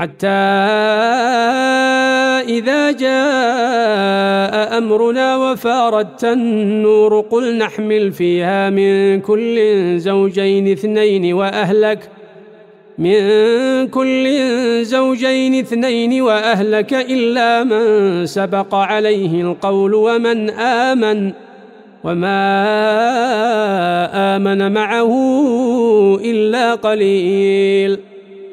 حتى إذا جاء أمرنا وفاردت النور قل نحمل فيها من كل زوجين اثنين وأهلك من كل زوجين اثنين وأهلك إلا من سبق عليه القول ومن آمن وما آمن معه إلا قليل